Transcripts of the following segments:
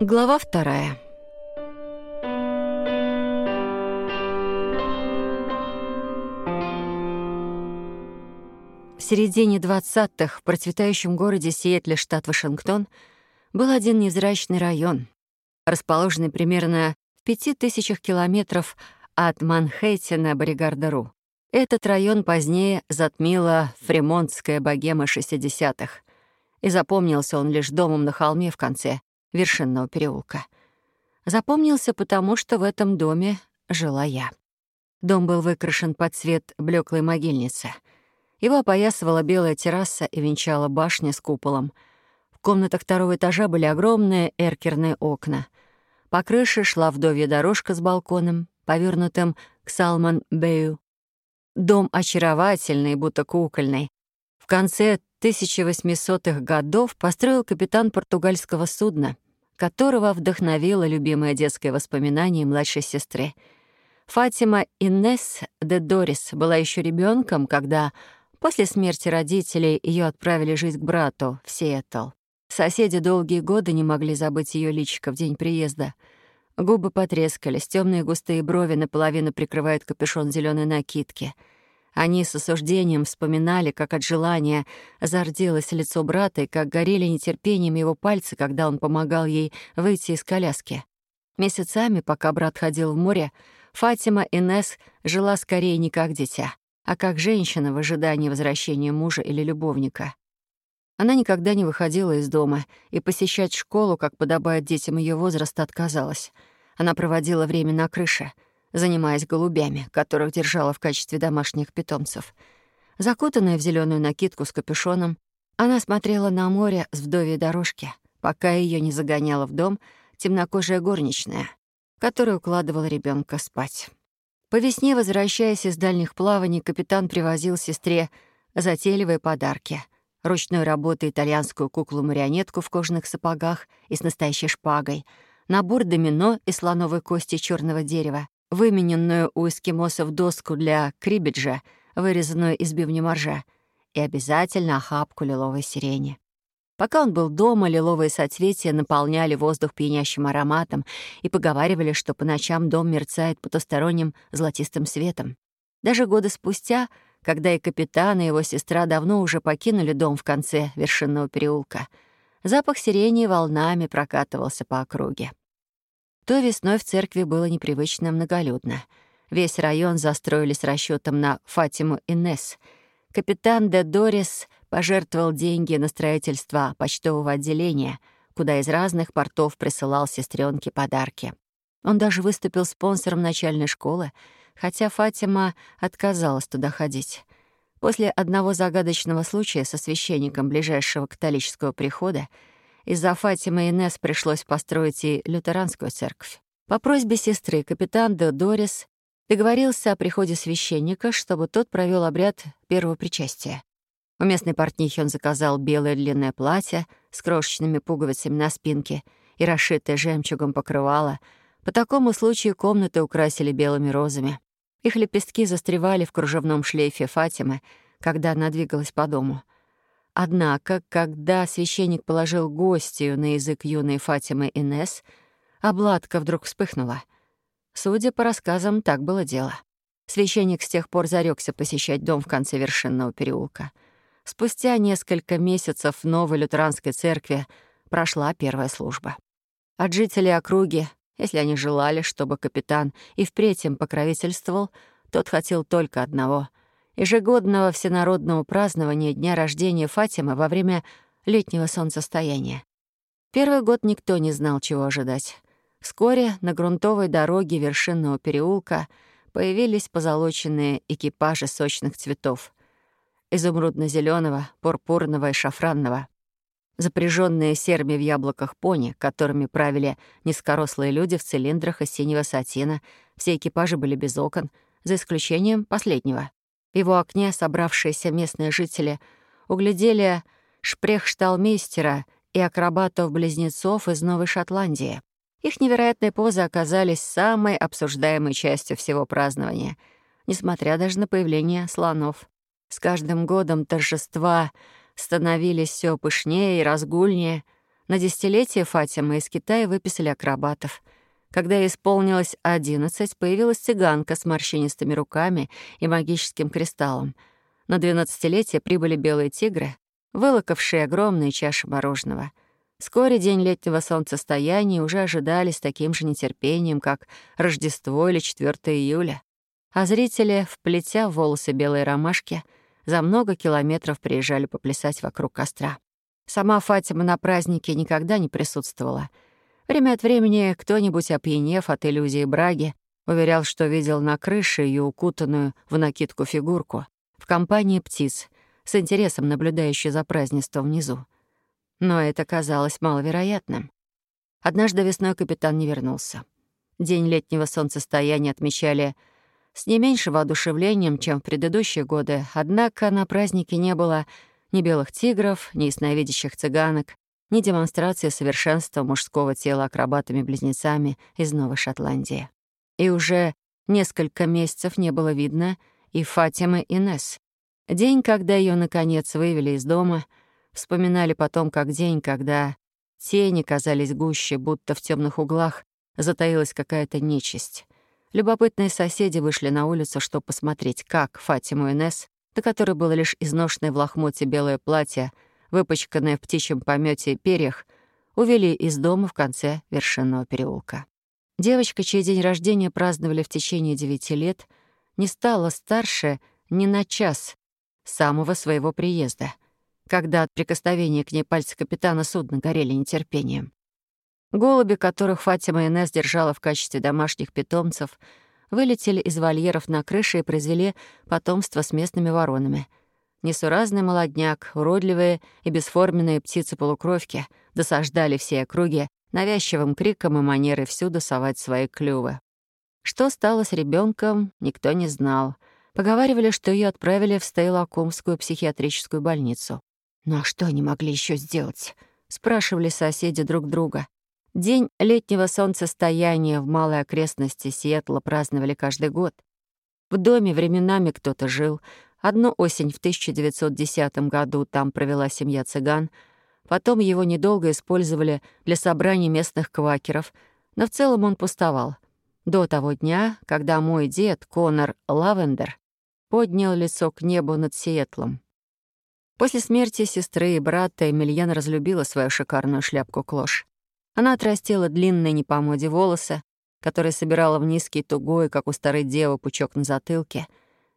Глава вторая. В середине 20-х в процветающем городе Сиэтле, штат Вашингтон, был один невзрачный район, расположенный примерно в пяти тысячах километров от Манхэттена Боригарда-Ру. Этот район позднее затмила фремонтская богема 60-х, и запомнился он лишь домом на холме в конце вершинного переулка. Запомнился потому, что в этом доме жила я. Дом был выкрашен под цвет блеклой могильницы. Его опоясывала белая терраса и венчала башня с куполом. В комнатах второго этажа были огромные эркерные окна. По крыше шла вдовья дорожка с балконом, повернутым к Салман-Бэю. Дом очаровательный, будто кукольный. В конце 1800-х годов построил капитан португальского судна, которого вдохновило любимое детское воспоминание младшей сестры. Фатима Инес де Дорис была еще ребенком, когда после смерти родителей ее отправили жить к брату в Сиэтл. Соседи долгие годы не могли забыть ее личико в день приезда. Губы потрескались, темные густые брови наполовину прикрывают капюшон зеленой накидки. Они с осуждением вспоминали, как от желания зарделось лицо брата и как горели нетерпением его пальцы, когда он помогал ей выйти из коляски. Месяцами, пока брат ходил в море, Фатима Инес жила скорее не как дитя, а как женщина в ожидании возвращения мужа или любовника. Она никогда не выходила из дома и посещать школу, как подобает детям ее возраста, отказалась. Она проводила время на крыше, занимаясь голубями, которых держала в качестве домашних питомцев. Закутанная в зеленую накидку с капюшоном, она смотрела на море с вдовьей дорожки, пока ее не загоняла в дом темнокожая горничная, которая укладывала ребенка спать. По весне, возвращаясь из дальних плаваний, капитан привозил сестре затейливые подарки — ручной работы итальянскую куклу-марионетку в кожаных сапогах и с настоящей шпагой, набор домино из слоновой кости черного дерева, вымененную у эскимосов доску для крибиджа, вырезанную из бивня моржа, и обязательно охапку лиловой сирени. Пока он был дома, лиловые соцветия наполняли воздух пьянящим ароматом и поговаривали, что по ночам дом мерцает потусторонним золотистым светом. Даже годы спустя — когда и капитан, и его сестра давно уже покинули дом в конце вершинного переулка. Запах сирени волнами прокатывался по округе. То весной в церкви было непривычно многолюдно. Весь район застроили с расчетом на Фатиму Инес. Капитан де Дорис пожертвовал деньги на строительство почтового отделения, куда из разных портов присылал сестренке подарки. Он даже выступил спонсором начальной школы — хотя Фатима отказалась туда ходить. После одного загадочного случая со священником ближайшего католического прихода из-за Фатимы и Нес пришлось построить и лютеранскую церковь. По просьбе сестры капитан де Дорис договорился о приходе священника, чтобы тот провел обряд первого причастия. У местной портнихи он заказал белое длинное платье с крошечными пуговицами на спинке и расшитое жемчугом покрывало. По такому случаю комнаты украсили белыми розами. Их лепестки застревали в кружевном шлейфе Фатимы, когда она двигалась по дому. Однако, когда священник положил гостью на язык юной Фатимы Инес, обладка вдруг вспыхнула. Судя по рассказам, так было дело. Священник с тех пор зарекся посещать дом в конце вершинного переулка. Спустя несколько месяцев в новой лютеранской церкви прошла первая служба. От жителей округи если они желали, чтобы капитан и впредь им покровительствовал, тот хотел только одного — ежегодного всенародного празднования дня рождения Фатимы во время летнего солнцестояния. Первый год никто не знал, чего ожидать. Вскоре на грунтовой дороге вершинного переулка появились позолоченные экипажи сочных цветов — изумрудно зеленого пурпурного и шафранного — запряженные серыми в яблоках пони, которыми правили низкорослые люди в цилиндрах из синего сатина. Все экипажи были без окон, за исключением последнего. В его окне собравшиеся местные жители углядели шпрехшталмейстера и акробатов-близнецов из Новой Шотландии. Их невероятные позы оказались самой обсуждаемой частью всего празднования, несмотря даже на появление слонов. С каждым годом торжества становились все пышнее и разгульнее. На десятилетие Фатима из Китая выписали акробатов. Когда исполнилось одиннадцать, появилась цыганка с морщинистыми руками и магическим кристаллом. На двенадцатилетие прибыли белые тигры, вылокавшие огромные чаши мороженого. Вскоре день летнего солнцестояния уже ожидали с таким же нетерпением, как Рождество или 4 июля. А зрители, вплетя в волосы белые ромашки, за много километров приезжали поплясать вокруг костра. Сама Фатима на празднике никогда не присутствовала. Время от времени кто-нибудь, опьянев от иллюзии браги, уверял, что видел на крыше ее укутанную в накидку фигурку в компании птиц, с интересом наблюдающей за празднеством внизу. Но это казалось маловероятным. Однажды весной капитан не вернулся. День летнего солнцестояния отмечали с не меньшим воодушевлением, чем в предыдущие годы, однако на празднике не было ни белых тигров, ни ясновидящих цыганок, ни демонстрации совершенства мужского тела акробатами-близнецами из Новой Шотландии. И уже несколько месяцев не было видно и Фатимы Инес. День, когда ее наконец вывели из дома, вспоминали потом как день, когда тени казались гуще, будто в темных углах затаилась какая-то нечисть. Любопытные соседи вышли на улицу, чтобы посмотреть, как Фатиму Инес до которой было лишь изношенное в лохмоте белое платье, выпачканное в птичьем помете перьях, увели из дома в конце вершинного переулка. Девочка, чей день рождения праздновали в течение девяти лет, не стала старше ни на час самого своего приезда, когда от прикосновения к ней пальцы капитана судна горели нетерпением. Голуби, которых Фатима Инесс держала в качестве домашних питомцев — вылетели из вольеров на крыше и произвели потомство с местными воронами. Несуразный молодняк, уродливые и бесформенные птицы-полукровки досаждали все округи навязчивым криком и манерой всюду совать свои клювы. Что стало с ребенком, никто не знал. Поговаривали, что ее отправили в Стейлакомскую психиатрическую больницу. «Ну а что они могли еще сделать?» — спрашивали соседи друг друга. День летнего солнцестояния в малой окрестности Сиэтла праздновали каждый год. В доме временами кто-то жил. Одну осень в 1910 году там провела семья цыган. Потом его недолго использовали для собраний местных квакеров, но в целом он пустовал. До того дня, когда мой дед, Конор Лавендер, поднял лицо к небу над Сиэтлом. После смерти сестры и брата Эмильян разлюбила свою шикарную шляпку-клош. Она отрастила длинные не по моде волосы, которые собирала в низкий тугой, как у старой девы, пучок на затылке.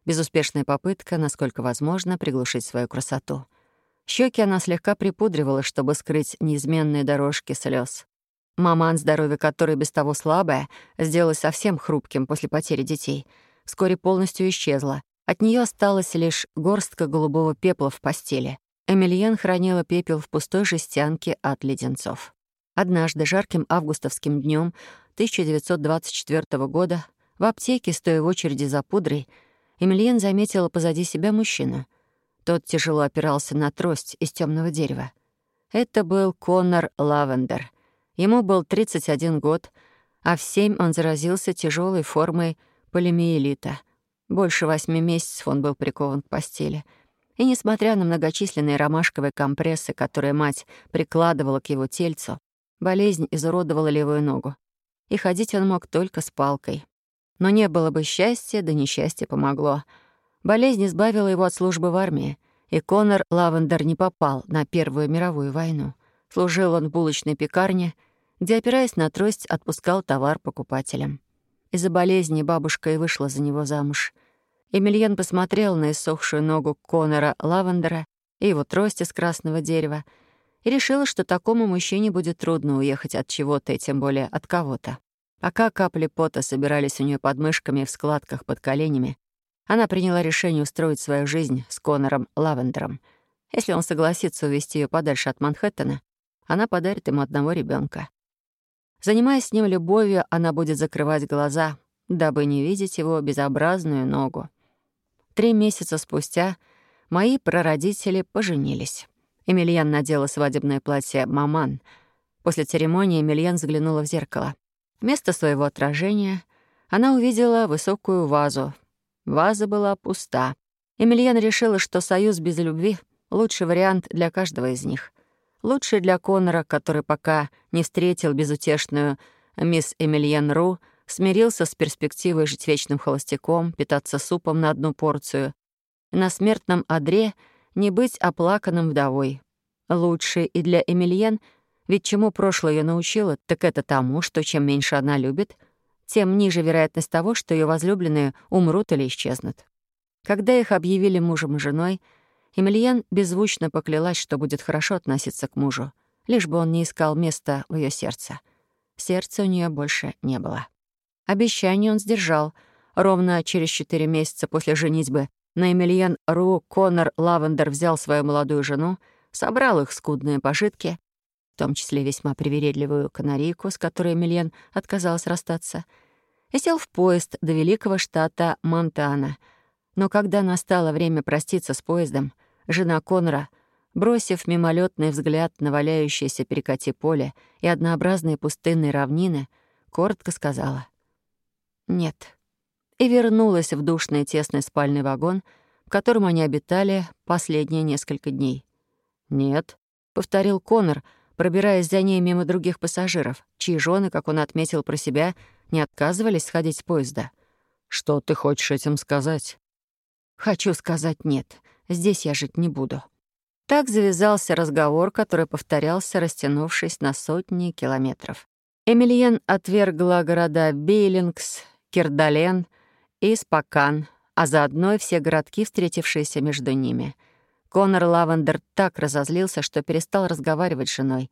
Безуспешная попытка, насколько возможно, приглушить свою красоту. Щеки она слегка припудривала, чтобы скрыть неизменные дорожки слез. Маман, здоровье которой без того слабое, сделалась совсем хрупким после потери детей. Вскоре полностью исчезла. От нее осталась лишь горстка голубого пепла в постели. Эмильен хранила пепел в пустой жестянке от леденцов. Однажды, жарким августовским днем 1924 года, в аптеке, стоя в очереди за пудрой, Эмильен заметила позади себя мужчину. Тот тяжело опирался на трость из темного дерева. Это был Коннор Лавендер. Ему был 31 год, а в семь он заразился тяжелой формой полимиелита. Больше восьми месяцев он был прикован к постели. И несмотря на многочисленные ромашковые компрессы, которые мать прикладывала к его тельцу, Болезнь изуродовала левую ногу. И ходить он мог только с палкой. Но не было бы счастья, да несчастье помогло. Болезнь избавила его от службы в армии, и Конор Лавендер не попал на Первую мировую войну. Служил он в булочной пекарне, где, опираясь на трость, отпускал товар покупателям. Из-за болезни бабушка и вышла за него замуж. Эмильен посмотрел на иссохшую ногу Конора Лавендера и его трость из красного дерева — и решила, что такому мужчине будет трудно уехать от чего-то и тем более от кого-то. Пока капли пота собирались у нее под мышками и в складках под коленями, она приняла решение устроить свою жизнь с Конором Лавендером. Если он согласится увезти ее подальше от Манхэттена, она подарит ему одного ребенка. Занимаясь с ним любовью, она будет закрывать глаза, дабы не видеть его безобразную ногу. Три месяца спустя мои прародители поженились. Эмильян надела свадебное платье «Маман». После церемонии Эмильян заглянула в зеркало. Вместо своего отражения она увидела высокую вазу. Ваза была пуста. Эмильян решила, что союз без любви — лучший вариант для каждого из них. Лучше для Конора, который пока не встретил безутешную мисс Эмильен Ру, смирился с перспективой жить вечным холостяком, питаться супом на одну порцию, на смертном одре не быть оплаканным вдовой. Лучше и для Эмильен, ведь чему прошлое ее научило, так это тому, что чем меньше она любит, тем ниже вероятность того, что ее возлюбленные умрут или исчезнут. Когда их объявили мужем и женой, Эмильен беззвучно поклялась, что будет хорошо относиться к мужу, лишь бы он не искал места в ее сердце. Сердца у нее больше не было. Обещание он сдержал. Ровно через четыре месяца после женитьбы на Эмильен Ру Коннор Лавендер взял свою молодую жену, собрал их скудные пожитки, в том числе весьма привередливую канарейку, с которой Эмильен отказалась расстаться, и сел в поезд до великого штата Монтана. Но когда настало время проститься с поездом, жена Коннора, бросив мимолетный взгляд на валяющееся перекати поле и однообразные пустынные равнины, коротко сказала — нет. И вернулась в душный тесный спальный вагон, в котором они обитали последние несколько дней. «Нет», — повторил Конор, пробираясь за ней мимо других пассажиров, чьи жены, как он отметил про себя, не отказывались сходить с поезда. «Что ты хочешь этим сказать?» «Хочу сказать нет. Здесь я жить не буду». Так завязался разговор, который повторялся, растянувшись на сотни километров. Эмильен отвергла города Бейлингс, Кирдален и Спакан, а заодно и все городки, встретившиеся между ними. Конор Лавендер так разозлился, что перестал разговаривать с женой.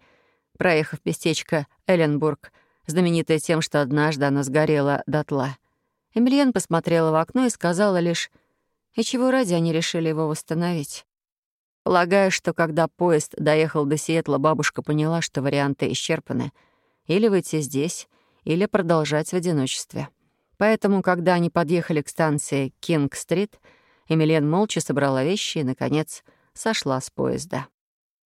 Проехав местечко Эленбург, знаменитое тем, что однажды оно сгорело дотла, Эмильен посмотрела в окно и сказала лишь, и чего ради они решили его восстановить. Полагаю, что когда поезд доехал до Сиэтла, бабушка поняла, что варианты исчерпаны. Или выйти здесь, или продолжать в одиночестве. Поэтому, когда они подъехали к станции Кинг-стрит, Эмилен молча собрала вещи и, наконец, сошла с поезда.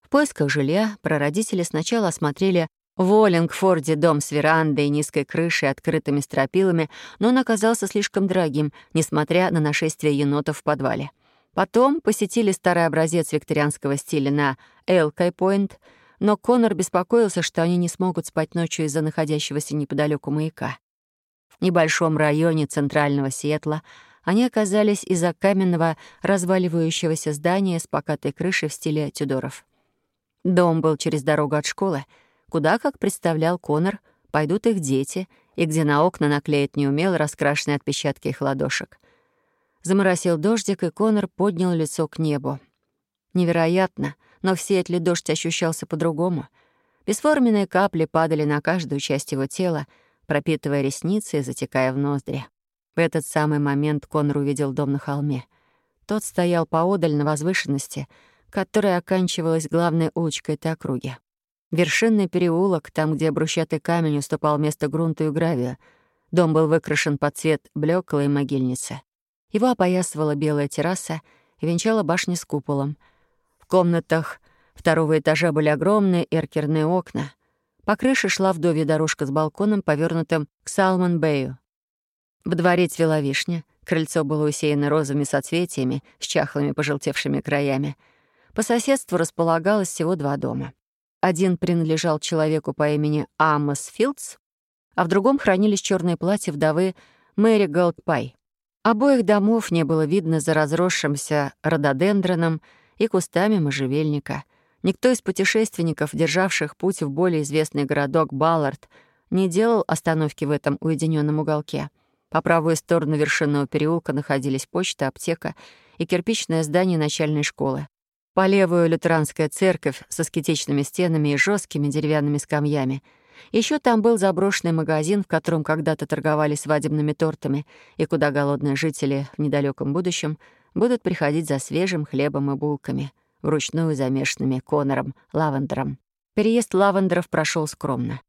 В поисках жилья прародители сначала осмотрели в Оллингфорде дом с верандой низкой крышей, открытыми стропилами, но он оказался слишком дорогим, несмотря на нашествие енотов в подвале. Потом посетили старый образец викторианского стиля на Элкай-Пойнт, но Конор беспокоился, что они не смогут спать ночью из-за находящегося неподалеку маяка небольшом районе центрального Сиэтла они оказались из-за каменного разваливающегося здания с покатой крышей в стиле Тюдоров. Дом был через дорогу от школы, куда, как представлял Конор, пойдут их дети, и где на окна наклеят неумело раскрашенные отпечатки их ладошек. Заморосил дождик, и Конор поднял лицо к небу. Невероятно, но в Сиэтле дождь ощущался по-другому. Бесформенные капли падали на каждую часть его тела, пропитывая ресницы и затекая в ноздри. В этот самый момент Конор увидел дом на холме. Тот стоял поодаль на возвышенности, которая оканчивалась главной улочкой этой округи. Вершинный переулок, там, где брусчатый камень уступал место грунту и гравию. Дом был выкрашен под цвет блеклой могильницы. Его опоясывала белая терраса и венчала башни с куполом. В комнатах второго этажа были огромные эркерные окна. По крыше шла вдовья дорожка с балконом, повернутым к Салмон-Бэю. В дворе цвела вишня, крыльцо было усеяно розовыми соцветиями с чахлыми пожелтевшими краями. По соседству располагалось всего два дома. Один принадлежал человеку по имени Амос Филдс, а в другом хранились черные платья вдовы Мэри Голдпай. Обоих домов не было видно за разросшимся рододендроном и кустами можжевельника — Никто из путешественников, державших путь в более известный городок Баллард, не делал остановки в этом уединенном уголке. По правую сторону вершинного переулка находились почта, аптека и кирпичное здание начальной школы. По левую — лютеранская церковь со скетичными стенами и жесткими деревянными скамьями. Еще там был заброшенный магазин, в котором когда-то торговали свадебными тортами, и куда голодные жители в недалеком будущем будут приходить за свежим хлебом и булками — вручную замешанными Конором Лавендером. Переезд Лавендеров прошел скромно.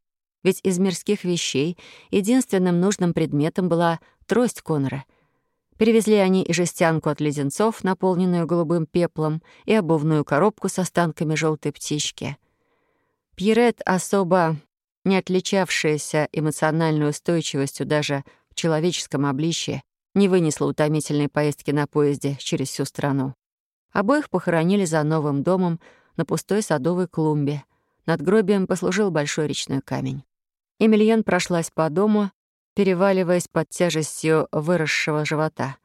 Ведь из мирских вещей единственным нужным предметом была трость Конора. Перевезли они и жестянку от леденцов, наполненную голубым пеплом, и обувную коробку с останками желтой птички. Пьерет, особо не отличавшаяся эмоциональной устойчивостью даже в человеческом обличье, не вынесла утомительной поездки на поезде через всю страну. Обоих похоронили за новым домом на пустой садовой клумбе. Над гробием послужил большой речной камень. Эмильен прошлась по дому, переваливаясь под тяжестью выросшего живота.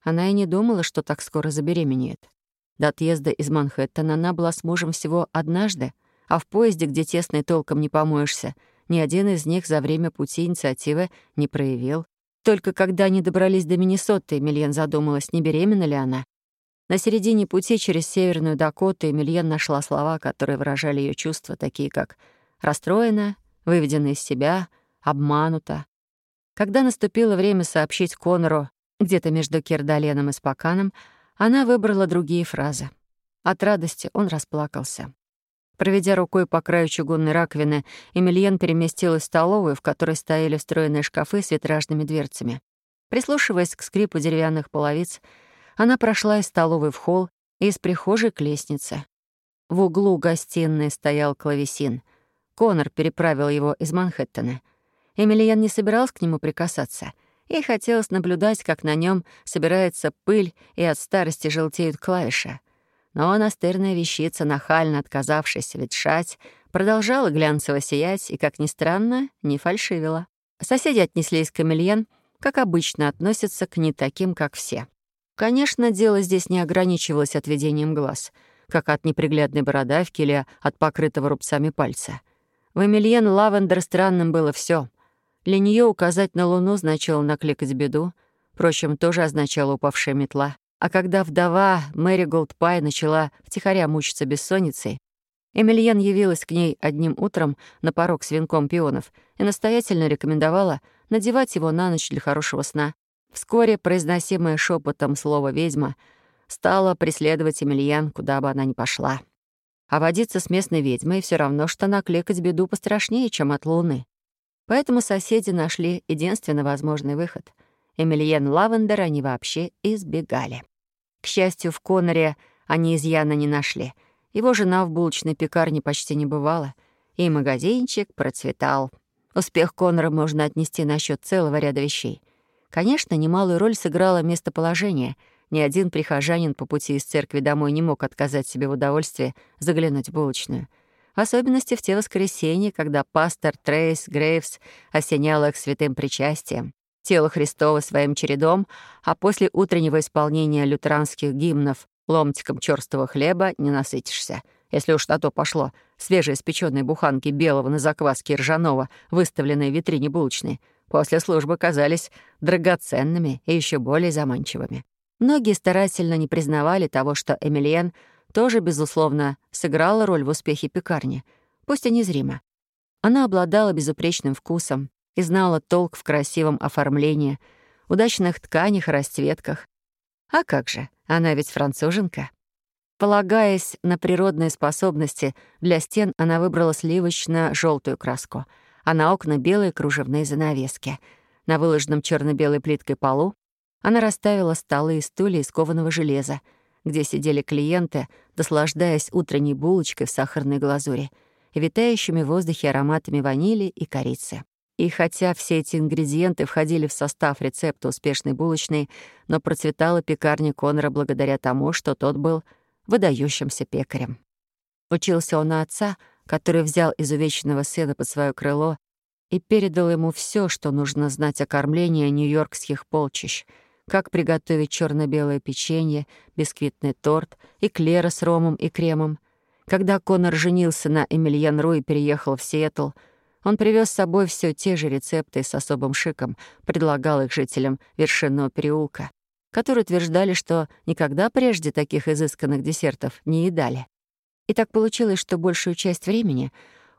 Она и не думала, что так скоро забеременеет. До отъезда из Манхэттена она была с мужем всего однажды, а в поезде, где тесно и толком не помоешься, ни один из них за время пути инициативы не проявил. Только когда они добрались до Миннесоты, Эмильен задумалась, не беременна ли она. На середине пути через Северную Дакоту Эмильен нашла слова, которые выражали ее чувства, такие как «расстроена», «выведена из себя», «обманута». Когда наступило время сообщить Конору где-то между Кирдаленом и Спаканом, она выбрала другие фразы. От радости он расплакался. Проведя рукой по краю чугунной раковины, Эмильен переместилась в столовую, в которой стояли встроенные шкафы с витражными дверцами. Прислушиваясь к скрипу деревянных половиц, она прошла из столовой в холл и из прихожей к лестнице. В углу гостиной стоял клавесин. Конор переправил его из Манхэттена. Эмильен не собирался к нему прикасаться. Ей хотелось наблюдать, как на нем собирается пыль и от старости желтеют клавиши. Но настырная вещица, нахально отказавшись ветшать, продолжала глянцево сиять и, как ни странно, не фальшивила. Соседи отнеслись к Эмильен, как обычно относятся к не таким, как все. Конечно, дело здесь не ограничивалось отведением глаз, как от неприглядной бородавки или от покрытого рубцами пальца. В Эмильен Лавендер странным было все. Для нее указать на Луну значило накликать беду, впрочем, тоже означало упавшая метла. А когда вдова Мэри Голдпай начала втихаря мучиться бессонницей, Эмильен явилась к ней одним утром на порог с венком пионов и настоятельно рекомендовала надевать его на ночь для хорошего сна. Вскоре произносимое шепотом слово «ведьма» стало преследовать Эмильен, куда бы она ни пошла. А водиться с местной ведьмой все равно, что накликать беду пострашнее, чем от луны. Поэтому соседи нашли единственно возможный выход. Эмильен Лавендер они вообще избегали. К счастью, в Коноре они изъяна не нашли. Его жена в булочной пекарне почти не бывала, и магазинчик процветал. Успех Конора можно отнести на счет целого ряда вещей. Конечно, немалую роль сыграло местоположение. Ни один прихожанин по пути из церкви домой не мог отказать себе в удовольствии заглянуть в булочную. В особенности в те воскресенья, когда пастор Трейс Грейвс осенял их святым причастием тело Христова своим чередом, а после утреннего исполнения лютеранских гимнов ломтиком черстого хлеба не насытишься. Если уж на то пошло, свежеиспеченные буханки белого на закваске ржаного, выставленные в витрине булочной, после службы казались драгоценными и еще более заманчивыми. Многие старательно не признавали того, что Эмильен тоже, безусловно, сыграла роль в успехе пекарни, пусть и незримо. Она обладала безупречным вкусом, и знала толк в красивом оформлении, удачных тканях и расцветках. А как же, она ведь француженка. Полагаясь на природные способности, для стен она выбрала сливочно желтую краску, а на окна — белые кружевные занавески. На выложенном черно белой плиткой полу она расставила столы и стулья из кованого железа, где сидели клиенты, дослаждаясь утренней булочкой в сахарной глазури и витающими в воздухе ароматами ванили и корицы. И хотя все эти ингредиенты входили в состав рецепта успешной булочной, но процветала пекарня Конора благодаря тому, что тот был выдающимся пекарем. Учился он на отца, который взял изувеченного сына под свое крыло и передал ему все, что нужно знать о кормлении нью-йоркских полчищ, как приготовить черно белое печенье, бисквитный торт, эклеры с ромом и кремом. Когда Конор женился на Эмильян Ру и переехал в Сиэтл — он привез с собой все те же рецепты с особым шиком предлагал их жителям Вершинного переулка, которые утверждали, что никогда прежде таких изысканных десертов не едали. И так получилось, что большую часть времени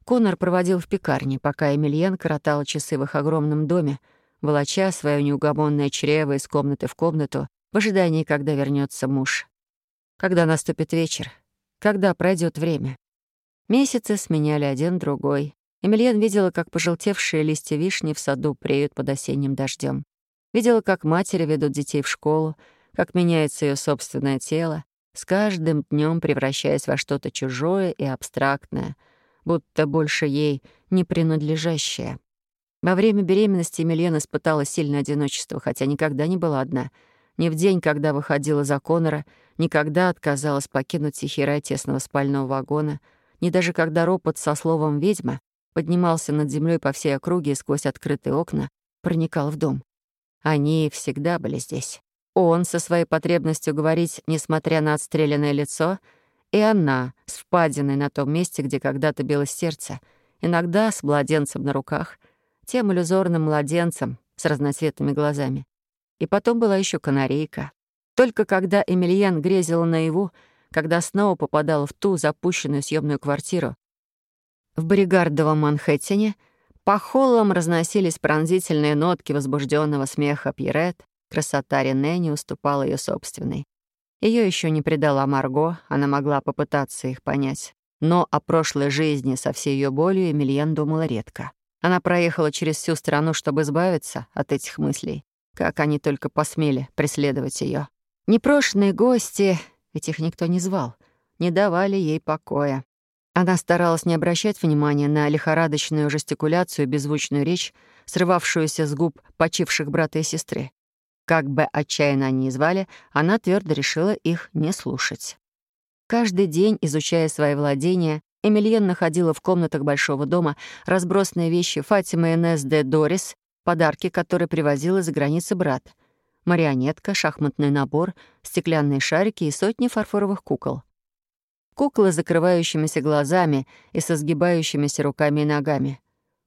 Конор проводил в пекарне, пока Эмильен коротал часы в их огромном доме, волоча свое неугомонное чрево из комнаты в комнату в ожидании, когда вернется муж. Когда наступит вечер, когда пройдет время. Месяцы сменяли один другой. Эмильен видела, как пожелтевшие листья вишни в саду преют под осенним дождем. Видела, как матери ведут детей в школу, как меняется ее собственное тело, с каждым днем превращаясь во что-то чужое и абстрактное, будто больше ей не принадлежащее. Во время беременности Эмильен испытала сильное одиночество, хотя никогда не была одна. Ни в день, когда выходила за Конора, никогда отказалась покинуть тихий рай тесного спального вагона, ни даже когда ропот со словом «ведьма» поднимался над землей по всей округе и сквозь открытые окна проникал в дом. Они всегда были здесь. Он со своей потребностью говорить, несмотря на отстрелянное лицо, и она с впадиной на том месте, где когда-то билось сердце, иногда с младенцем на руках, тем иллюзорным младенцем с разноцветными глазами. И потом была еще канарейка. Только когда Эмильян грезила наяву, когда снова попадала в ту запущенную съемную квартиру, в Боригардовом Манхэттене по холлам разносились пронзительные нотки возбужденного смеха Пьерет, красота Рене не уступала ее собственной. Ее еще не предала Марго, она могла попытаться их понять. Но о прошлой жизни со всей ее болью Эмильен думала редко. Она проехала через всю страну, чтобы избавиться от этих мыслей. Как они только посмели преследовать ее. Непрошенные гости, ведь их никто не звал, не давали ей покоя. Она старалась не обращать внимания на лихорадочную жестикуляцию и беззвучную речь, срывавшуюся с губ почивших брата и сестры. Как бы отчаянно они ни звали, она твердо решила их не слушать. Каждый день, изучая свои владения, Эмильен находила в комнатах большого дома разбросанные вещи Фатимы Энес де Дорис, подарки, которые привозил из-за границы брат, марионетка, шахматный набор, стеклянные шарики и сотни фарфоровых кукол. Куклы с закрывающимися глазами и со сгибающимися руками и ногами.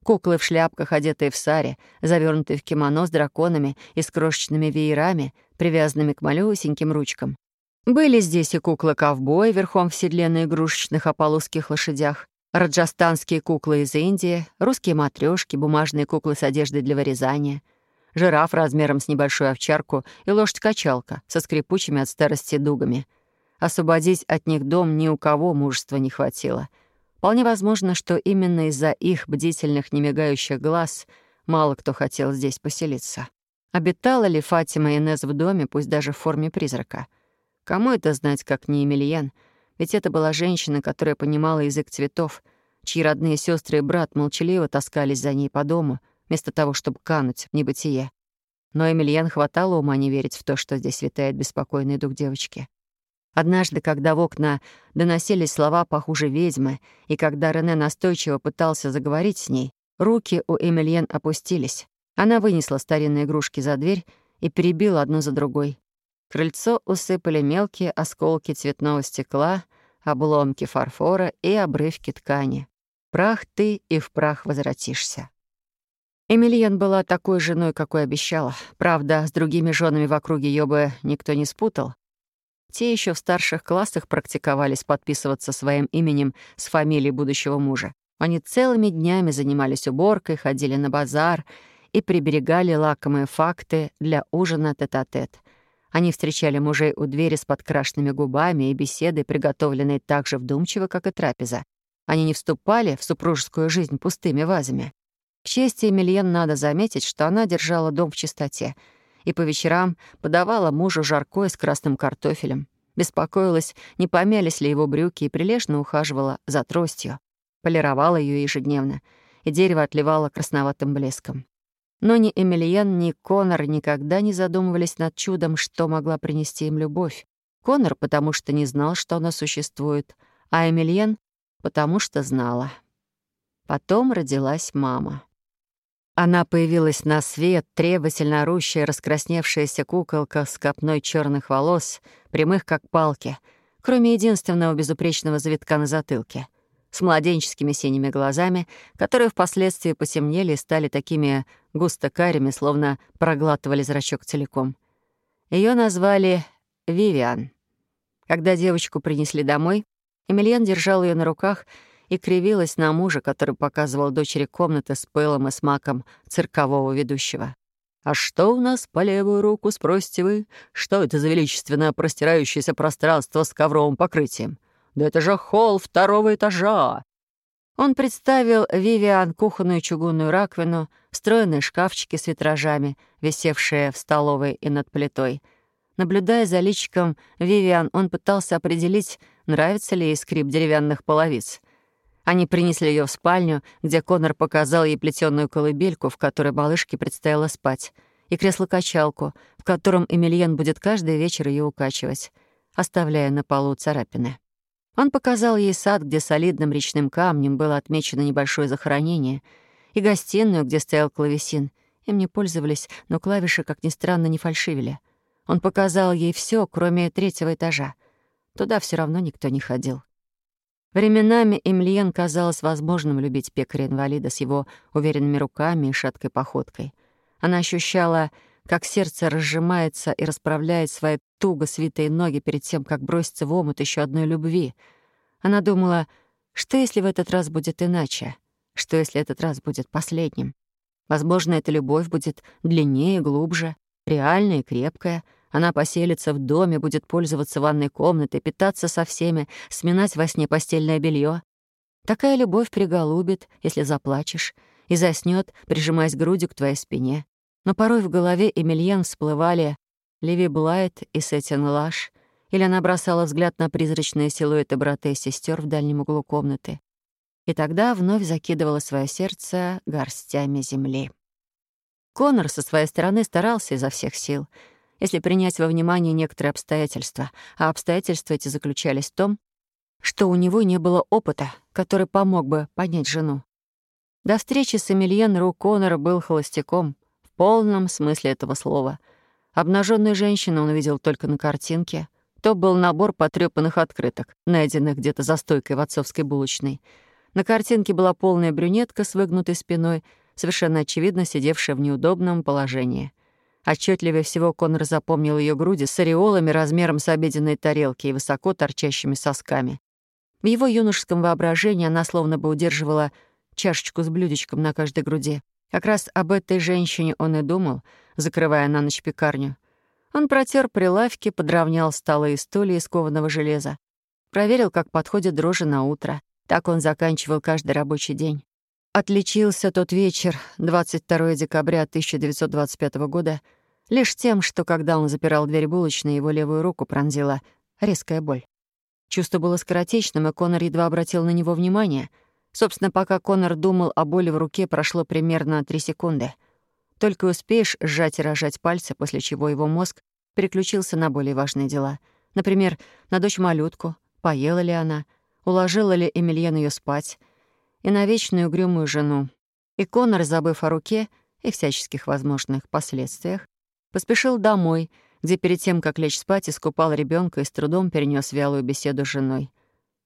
Куклы в шляпках, одетые в саре, завернутые в кимоно с драконами и с крошечными веерами, привязанными к малюсеньким ручкам. Были здесь и куклы-ковбой верхом в седле на игрушечных ополузских лошадях, раджастанские куклы из Индии, русские матрешки, бумажные куклы с одеждой для вырезания, жираф размером с небольшую овчарку и лошадь-качалка со скрипучими от старости дугами. Освободить от них дом ни у кого мужества не хватило. Вполне возможно, что именно из-за их бдительных, немигающих глаз мало кто хотел здесь поселиться. Обитала ли Фатима Инез в доме, пусть даже в форме призрака — Кому это знать, как не Емельян? Ведь это была женщина, которая понимала язык цветов, чьи родные сестры и брат молчаливо таскались за ней по дому, вместо того, чтобы кануть в небытие. Но Емельян хватало ума не верить в то, что здесь витает беспокойный дух девочки. Однажды, когда в окна доносились слова похуже ведьмы, и когда Рене настойчиво пытался заговорить с ней, руки у Эмильен опустились. Она вынесла старинные игрушки за дверь и перебила одну за другой. Крыльцо усыпали мелкие осколки цветного стекла, обломки фарфора и обрывки ткани. Прах ты и в прах возвратишься. Эмильен была такой женой, какой обещала. Правда, с другими женами в округе ее бы никто не спутал. Те еще в старших классах практиковались подписываться своим именем с фамилией будущего мужа. Они целыми днями занимались уборкой, ходили на базар и приберегали лакомые факты для ужина тет-а-тет. -тет. Они встречали мужей у двери с подкрашенными губами и беседой, приготовленной так же вдумчиво, как и трапеза. Они не вступали в супружескую жизнь пустыми вазами. К чести Эмильен надо заметить, что она держала дом в чистоте и по вечерам подавала мужу жаркое с красным картофелем, беспокоилась, не помялись ли его брюки и прилежно ухаживала за тростью, полировала ее ежедневно, и дерево отливало красноватым блеском. Но ни Эмильен, ни Конор никогда не задумывались над чудом, что могла принести им любовь. Конор, потому что не знал, что она существует, а Эмильен, потому что знала. Потом родилась мама. Она появилась на свет, требовательно орущая, раскрасневшаяся куколка с копной черных волос, прямых как палки, кроме единственного безупречного завитка на затылке — с младенческими синими глазами, которые впоследствии посемнели и стали такими густо-карими, словно проглатывали зрачок целиком. Ее назвали Вивиан. Когда девочку принесли домой, Эмильен держал ее на руках и кривилась на мужа, который показывал дочери комнаты с пылом и смаком циркового ведущего. «А что у нас по левую руку, спросите вы? Что это за величественное простирающееся пространство с ковровым покрытием? Да это же холл второго этажа!» Он представил Вивиан кухонную чугунную раковину, встроенные шкафчики с витражами, висевшие в столовой и над плитой. Наблюдая за личиком Вивиан, он пытался определить, нравится ли ей скрип деревянных половиц. Они принесли ее в спальню, где Конор показал ей плетеную колыбельку, в которой малышке предстояло спать, и кресло-качалку, в котором Эмильен будет каждый вечер ее укачивать, оставляя на полу царапины. Он показал ей сад, где солидным речным камнем было отмечено небольшое захоронение, и гостиную, где стоял клавесин. Им не пользовались, но клавиши, как ни странно, не фальшивили. Он показал ей все, кроме третьего этажа. Туда все равно никто не ходил. Временами Эмильен казалось возможным любить пекаря-инвалида с его уверенными руками и шаткой походкой. Она ощущала, как сердце разжимается и расправляет свои туго свитые ноги перед тем, как броситься в омут еще одной любви. Она думала, что если в этот раз будет иначе? Что если этот раз будет последним? Возможно, эта любовь будет длиннее, глубже, реальная и крепкая — она поселится в доме, будет пользоваться ванной комнатой, питаться со всеми, сминать во сне постельное белье. Такая любовь приголубит, если заплачешь, и заснет, прижимаясь грудью к твоей спине. Но порой в голове Эмильен всплывали Леви Блайт и Сетин Лаш, или она бросала взгляд на призрачные силуэты брата и сестер в дальнем углу комнаты. И тогда вновь закидывала свое сердце горстями земли. Конор со своей стороны старался изо всех сил — если принять во внимание некоторые обстоятельства, а обстоятельства эти заключались в том, что у него не было опыта, который помог бы понять жену. До встречи с Эмильен Ру Коннора был холостяком, полном смысле этого слова. Обнаженную женщину он видел только на картинке. То был набор потрёпанных открыток, найденных где-то за стойкой в отцовской булочной. На картинке была полная брюнетка с выгнутой спиной, совершенно очевидно сидевшая в неудобном положении. Отчетливее всего Конор запомнил ее груди с ореолами размером с обеденной тарелки и высоко торчащими сосками. В его юношеском воображении она словно бы удерживала чашечку с блюдечком на каждой груди. Как раз об этой женщине он и думал, закрывая на ночь пекарню. Он протер прилавки, подровнял столы и стулья из кованого железа. Проверил, как подходит дрожжи на утро. Так он заканчивал каждый рабочий день. Отличился тот вечер, 22 декабря 1925 года, лишь тем, что когда он запирал дверь булочной, его левую руку пронзила резкая боль. Чувство было скоротечным, и Конор едва обратил на него внимание. Собственно, пока Конор думал о боли в руке, прошло примерно три секунды. Только успеешь сжать и рожать пальцы, после чего его мозг переключился на более важные дела. Например, на дочь-малютку, поела ли она, уложила ли Эмильен ее спать, и на вечную угрюмую жену. И Конор, забыв о руке и всяческих возможных последствиях, поспешил домой, где перед тем, как лечь спать, искупал ребенка и с трудом перенес вялую беседу с женой.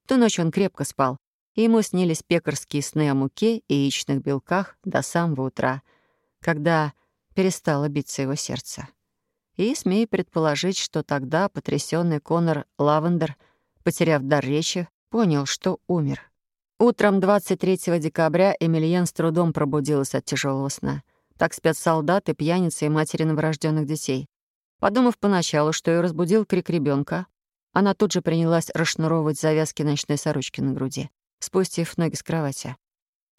Ту ночь он крепко спал, ему снились пекарские сны о муке и яичных белках до самого утра, когда перестало биться его сердце. И, смею предположить, что тогда потрясенный Конор Лавендер, потеряв дар речи, понял, что умер. Утром 23 декабря Эмильен с трудом пробудилась от тяжелого сна. Так спят солдаты, пьяницы и матери новорожденных детей. Подумав поначалу, что ее разбудил крик ребенка, она тут же принялась расшнуровывать завязки ночной сорочки на груди, спустив ноги с кровати.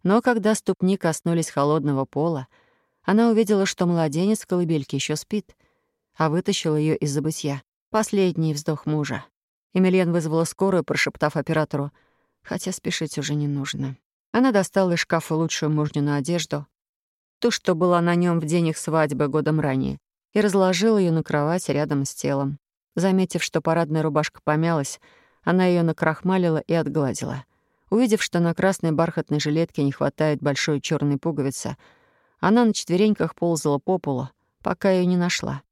Но когда ступни коснулись холодного пола, она увидела, что младенец в колыбельке еще спит, а вытащил ее из забытья. Последний вздох мужа. Эмильен вызвала скорую, прошептав оператору — хотя спешить уже не нужно. Она достала из шкафа лучшую мужнину одежду, ту, что была на нем в день их свадьбы годом ранее, и разложила ее на кровати рядом с телом. Заметив, что парадная рубашка помялась, она ее накрахмалила и отгладила. Увидев, что на красной бархатной жилетке не хватает большой черной пуговицы, она на четвереньках ползала по полу, пока ее не нашла.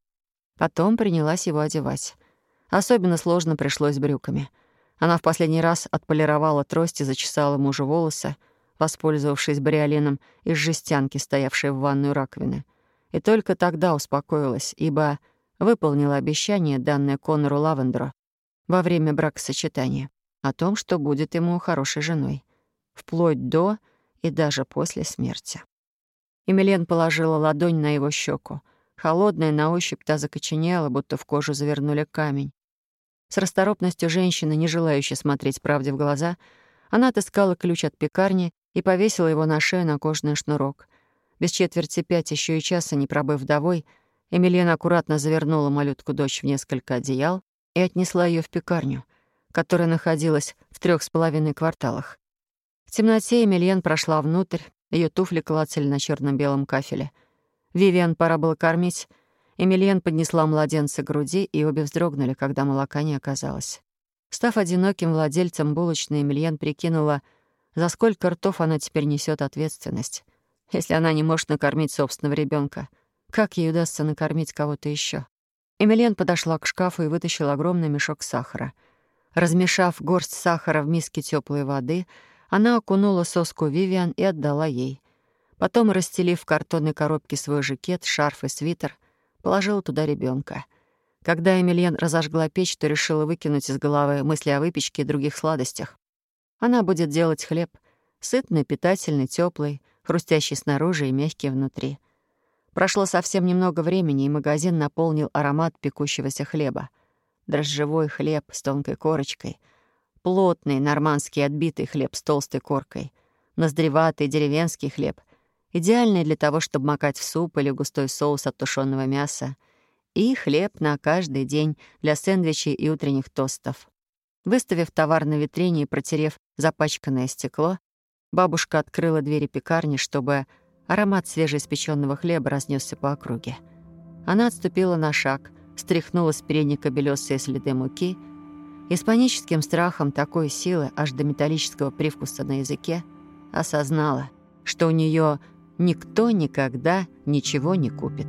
Потом принялась его одевать. Особенно сложно пришлось с брюками — она в последний раз отполировала трость и зачесала мужу волосы, воспользовавшись бриолином из жестянки, стоявшей в ванную раковины. И только тогда успокоилась, ибо выполнила обещание, данное Конору Лавендеру во время бракосочетания, о том, что будет ему хорошей женой, вплоть до и даже после смерти. Эмилен положила ладонь на его щеку. Холодная на ощупь та закоченела, будто в кожу завернули камень. С расторопностью женщины, не желающей смотреть правде в глаза, она отыскала ключ от пекарни и повесила его на шею на кожаный шнурок. Без четверти пять, еще и часа не пробыв вдовой, Эмилена аккуратно завернула малютку-дочь в несколько одеял и отнесла ее в пекарню, которая находилась в трех с половиной кварталах. В темноте Эмильен прошла внутрь, ее туфли клацали на черно белом кафеле. Вивиан пора было кормить. Эмильен поднесла младенца к груди, и обе вздрогнули, когда молока не оказалось. Став одиноким владельцем булочной, Эмильен прикинула, за сколько ртов она теперь несет ответственность. Если она не может накормить собственного ребенка, как ей удастся накормить кого-то еще? Эмильен подошла к шкафу и вытащила огромный мешок сахара. Размешав горсть сахара в миске теплой воды, она окунула соску Вивиан и отдала ей. Потом, расстелив в картонной коробке свой жакет, шарф и свитер, положила туда ребенка. Когда Эмильен разожгла печь, то решила выкинуть из головы мысли о выпечке и других сладостях. Она будет делать хлеб. Сытный, питательный, теплый, хрустящий снаружи и мягкий внутри. Прошло совсем немного времени, и магазин наполнил аромат пекущегося хлеба. Дрожжевой хлеб с тонкой корочкой, плотный нормандский отбитый хлеб с толстой коркой, ноздреватый деревенский хлеб, идеальный для того, чтобы макать в суп или густой соус от тушеного мяса, и хлеб на каждый день для сэндвичей и утренних тостов. Выставив товар на витрине и протерев запачканное стекло, бабушка открыла двери пекарни, чтобы Аромат свежеиспеченного хлеба разнесся по округе. Она отступила на шаг, стряхнула с передника белесые следы муки и с паническим страхом такой силы, аж до металлического привкуса на языке, осознала, что у нее никто никогда ничего не купит.